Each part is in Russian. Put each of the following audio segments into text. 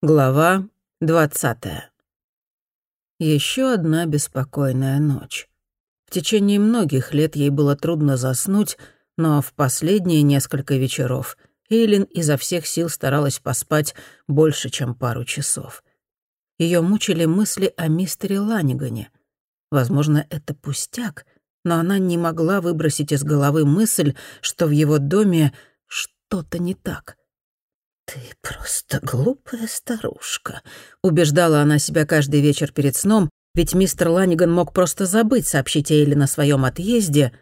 Глава двадцатая. Еще одна беспокойная ночь. В течение многих лет ей было трудно заснуть, но в последние несколько вечеров Эйлин изо всех сил старалась поспать больше, чем пару часов. Ее мучили мысли о мистере Ланигане. Возможно, это пустяк, но она не могла выбросить из головы мысль, что в его доме что-то не так. «Ты просто глупая старушка», — убеждала она себя каждый вечер перед сном, ведь мистер Ланиган мог просто забыть сообщить Эйлин о своем отъезде,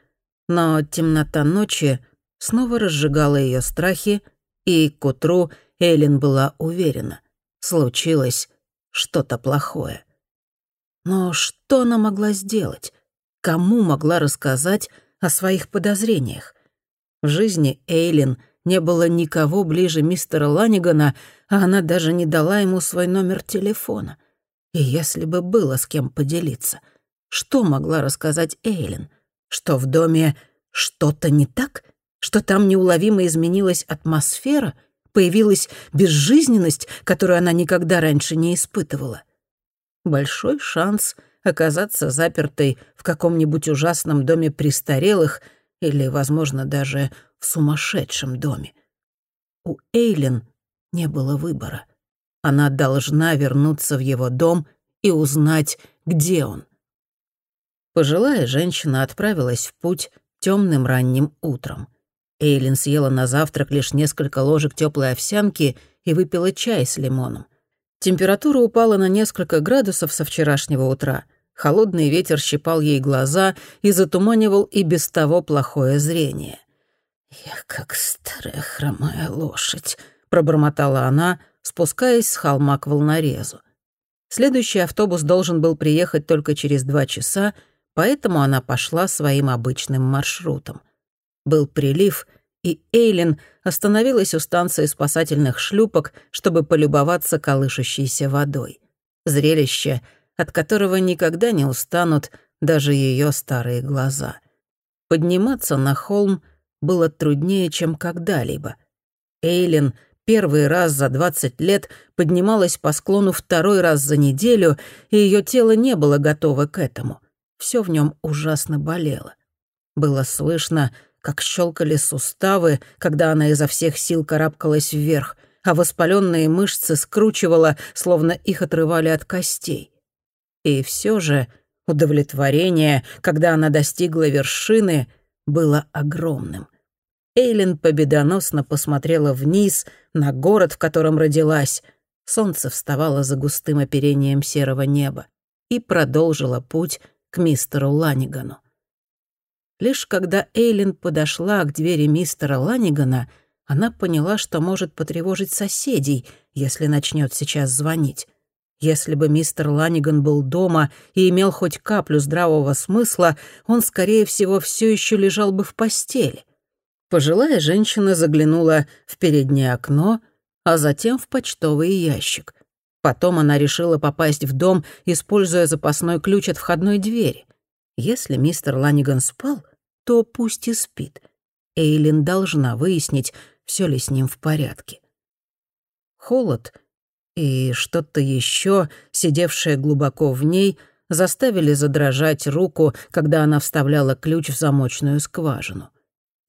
но темнота ночи снова разжигала ее страхи, и к утру Эйлин была уверена. Случилось что-то плохое. Но что она могла сделать? Кому могла рассказать о своих подозрениях? В жизни Эйлин — не было никого ближе мистера Ланигана, а она даже не дала ему свой номер телефона. И если бы было с кем поделиться, что могла рассказать Эйлин? Что в доме что-то не так? Что там неуловимо изменилась атмосфера? Появилась безжизненность, которую она никогда раньше не испытывала? Большой шанс оказаться запертой в каком-нибудь ужасном доме престарелых или, возможно, даже в сумасшедшем доме. У Эйлин не было выбора. Она должна вернуться в его дом и узнать, где он. Пожилая женщина отправилась в путь темным ранним утром. Эйлин съела на завтрак лишь несколько ложек теплой овсянки и выпила чай с лимоном. Температура упала на несколько градусов со вчерашнего утра. Холодный ветер щипал ей глаза и затуманивал и без того плохое зрение. «Я как старая хромая лошадь», — пробормотала она, спускаясь с холма к волнорезу. Следующий автобус должен был приехать только через два часа, поэтому она пошла своим обычным маршрутом. Был прилив, и Эйлин остановилась у станции спасательных шлюпок, чтобы полюбоваться колышущейся водой. Зрелище, от которого никогда не устанут даже ее старые глаза. Подниматься на холм — было труднее, чем когда-либо. Эйлин первый раз за 20 лет поднималась по склону второй раз за неделю, и ее тело не было готово к этому. Все в нем ужасно болело. Было слышно, как щелкали суставы, когда она изо всех сил карабкалась вверх, а воспаленные мышцы скручивала, словно их отрывали от костей. И все же удовлетворение, когда она достигла вершины, было огромным. Эйлин победоносно посмотрела вниз на город, в котором родилась. Солнце вставало за густым оперением серого неба и продолжила путь к мистеру Ланигану. Лишь когда Эйлин подошла к двери мистера Ланигана, она поняла, что может потревожить соседей, если начнет сейчас звонить. Если бы мистер Ланиган был дома и имел хоть каплю здравого смысла, он, скорее всего, все еще лежал бы в постели. Пожилая женщина заглянула в переднее окно, а затем в почтовый ящик. Потом она решила попасть в дом, используя запасной ключ от входной двери. Если мистер Ланиган спал, то пусть и спит. Эйлин должна выяснить, все ли с ним в порядке. Холод — и что-то еще, сидевшее глубоко в ней, заставили задрожать руку, когда она вставляла ключ в замочную скважину.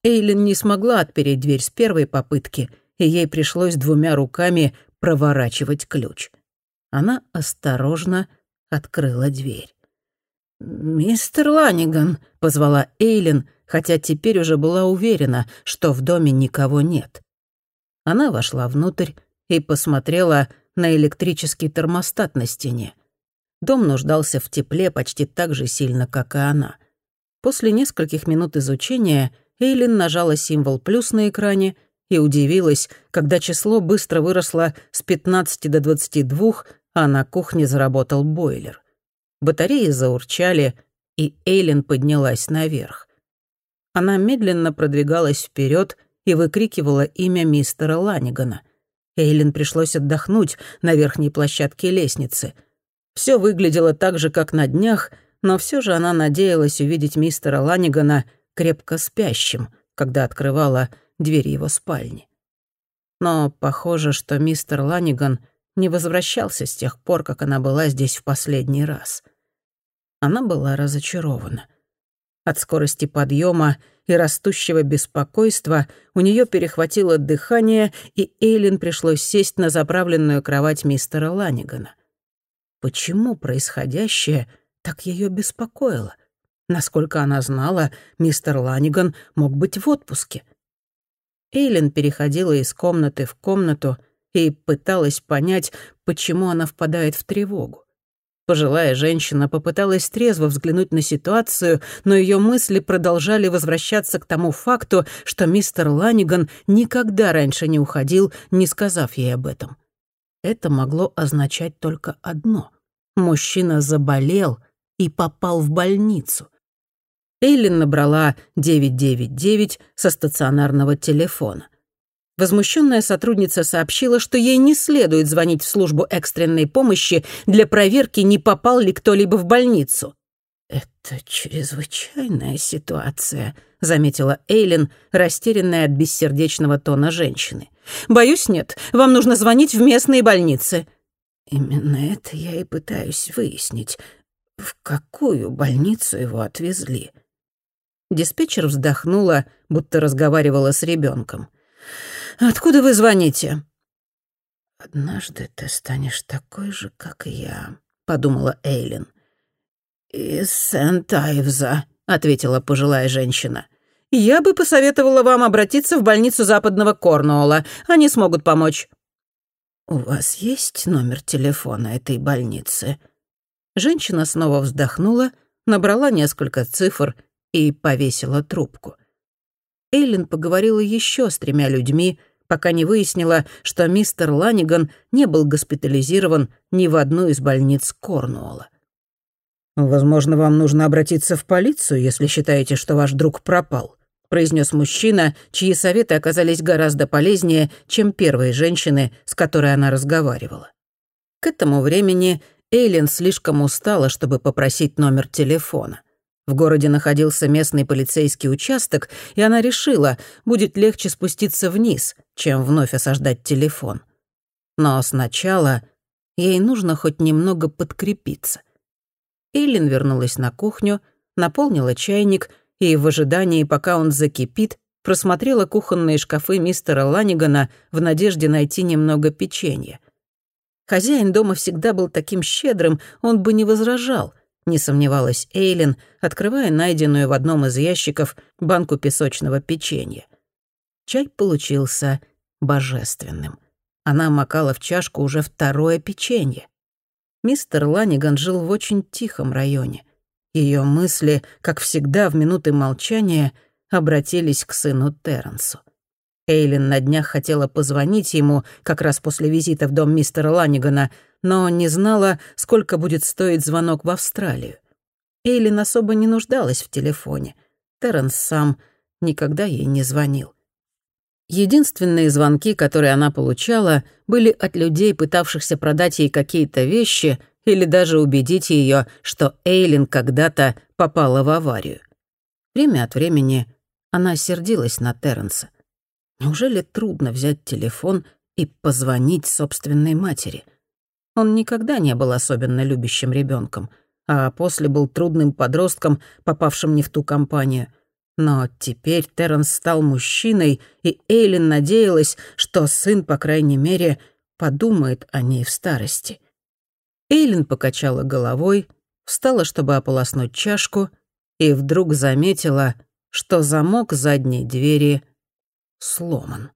Эйлин не смогла отпереть дверь с первой попытки, и ей пришлось двумя руками проворачивать ключ. Она осторожно открыла дверь. «Мистер Ланиган», — позвала Эйлин, хотя теперь уже была уверена, что в доме никого нет. Она вошла внутрь и посмотрела на электрический термостат на стене. Дом нуждался в тепле почти так же сильно, как и она. После нескольких минут изучения Эйлин нажала символ «плюс» на экране и удивилась, когда число быстро выросло с 15 до 22, а на кухне заработал бойлер. Батареи заурчали, и Эйлин поднялась наверх. Она медленно продвигалась вперед и выкрикивала имя мистера Ланигана. Эйлин пришлось отдохнуть на верхней площадке лестницы. Все выглядело так же, как на днях, но все же она надеялась увидеть мистера Ланигана крепко спящим, когда открывала дверь его спальни. Но похоже, что мистер Ланиган не возвращался с тех пор, как она была здесь в последний раз. Она была разочарована. От скорости подъема и растущего беспокойства у нее перехватило дыхание, и Эйлин пришлось сесть на заправленную кровать мистера Ланигана. Почему происходящее так ее беспокоило? Насколько она знала, мистер Ланиган мог быть в отпуске. Эйлин переходила из комнаты в комнату и пыталась понять, почему она впадает в тревогу. Пожилая женщина попыталась трезво взглянуть на ситуацию, но ее мысли продолжали возвращаться к тому факту, что мистер Ланиган никогда раньше не уходил, не сказав ей об этом. Это могло означать только одно. Мужчина заболел и попал в больницу. Эйлин набрала 999 со стационарного телефона. Возмущенная сотрудница сообщила, что ей не следует звонить в службу экстренной помощи для проверки, не попал ли кто-либо в больницу. «Это чрезвычайная ситуация», — заметила Эйлин, растерянная от бессердечного тона женщины. «Боюсь, нет. Вам нужно звонить в местные больницы». «Именно это я и пытаюсь выяснить. В какую больницу его отвезли?» Диспетчер вздохнула, будто разговаривала с ребенком. Откуда вы звоните?» «Однажды ты станешь такой же, как я», — подумала Эйлин. «Из Сент-Айвза», — ответила пожилая женщина. «Я бы посоветовала вам обратиться в больницу западного Корнуолла. Они смогут помочь». «У вас есть номер телефона этой больницы?» Женщина снова вздохнула, набрала несколько цифр и повесила трубку. Эйлин поговорила еще с тремя людьми, пока не выяснила, что мистер Ланиган не был госпитализирован ни в одну из больниц Корнуолла. «Возможно, вам нужно обратиться в полицию, если считаете, что ваш друг пропал», произнес мужчина, чьи советы оказались гораздо полезнее, чем первые женщины, с которой она разговаривала. К этому времени Эйлин слишком устала, чтобы попросить номер телефона. В городе находился местный полицейский участок, и она решила, будет легче спуститься вниз, чем вновь осаждать телефон. Но сначала ей нужно хоть немного подкрепиться. Эйлин вернулась на кухню, наполнила чайник и в ожидании, пока он закипит, просмотрела кухонные шкафы мистера Ланигана в надежде найти немного печенья. Хозяин дома всегда был таким щедрым, он бы не возражал — не сомневалась Эйлин, открывая найденную в одном из ящиков банку песочного печенья. Чай получился божественным. Она макала в чашку уже второе печенье. Мистер Ланиган жил в очень тихом районе. Ее мысли, как всегда в минуты молчания, обратились к сыну Терренсу. Эйлин на днях хотела позвонить ему, как раз после визита в дом мистера Ланигана, но не знала, сколько будет стоить звонок в Австралию. Эйлин особо не нуждалась в телефоне. Терренс сам никогда ей не звонил. Единственные звонки, которые она получала, были от людей, пытавшихся продать ей какие-то вещи или даже убедить ее, что Эйлин когда-то попала в аварию. Время от времени она сердилась на Терренса. Неужели трудно взять телефон и позвонить собственной матери — он никогда не был особенно любящим ребенком, а после был трудным подростком, попавшим не в ту компанию. Но теперь Терренс стал мужчиной, и Эйлин надеялась, что сын, по крайней мере, подумает о ней в старости. Эйлин покачала головой, встала, чтобы ополоснуть чашку, и вдруг заметила, что замок задней двери сломан.